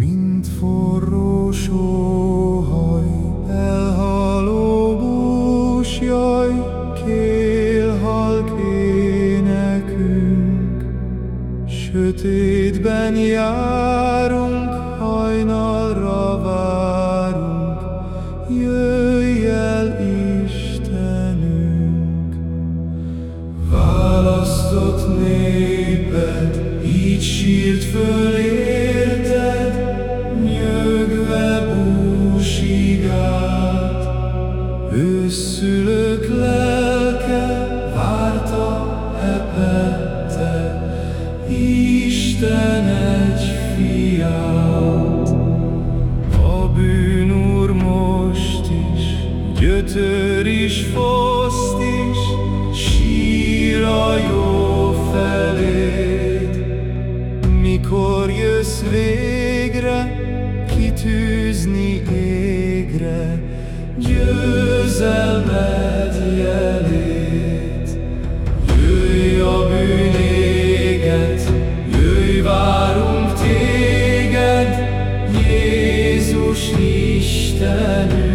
Mint forró sóhaj, elhaló bús, jaj, kélhalk énekünk. Sötétben járunk, hajnalra várunk, jöjj el, Istenünk. Választott néped, így sírt föl Őszülők lelke várta hepette Isten egy fiát. A bűnúr most is, gyötör is, foszt is, sír a jó felét. Mikor jössz végre, kitűzni égre, győzelmed jelét. Jöjj a bűnéget, jöjj, várunk téged, Jézus Istenünk.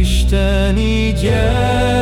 Isteni gyermek,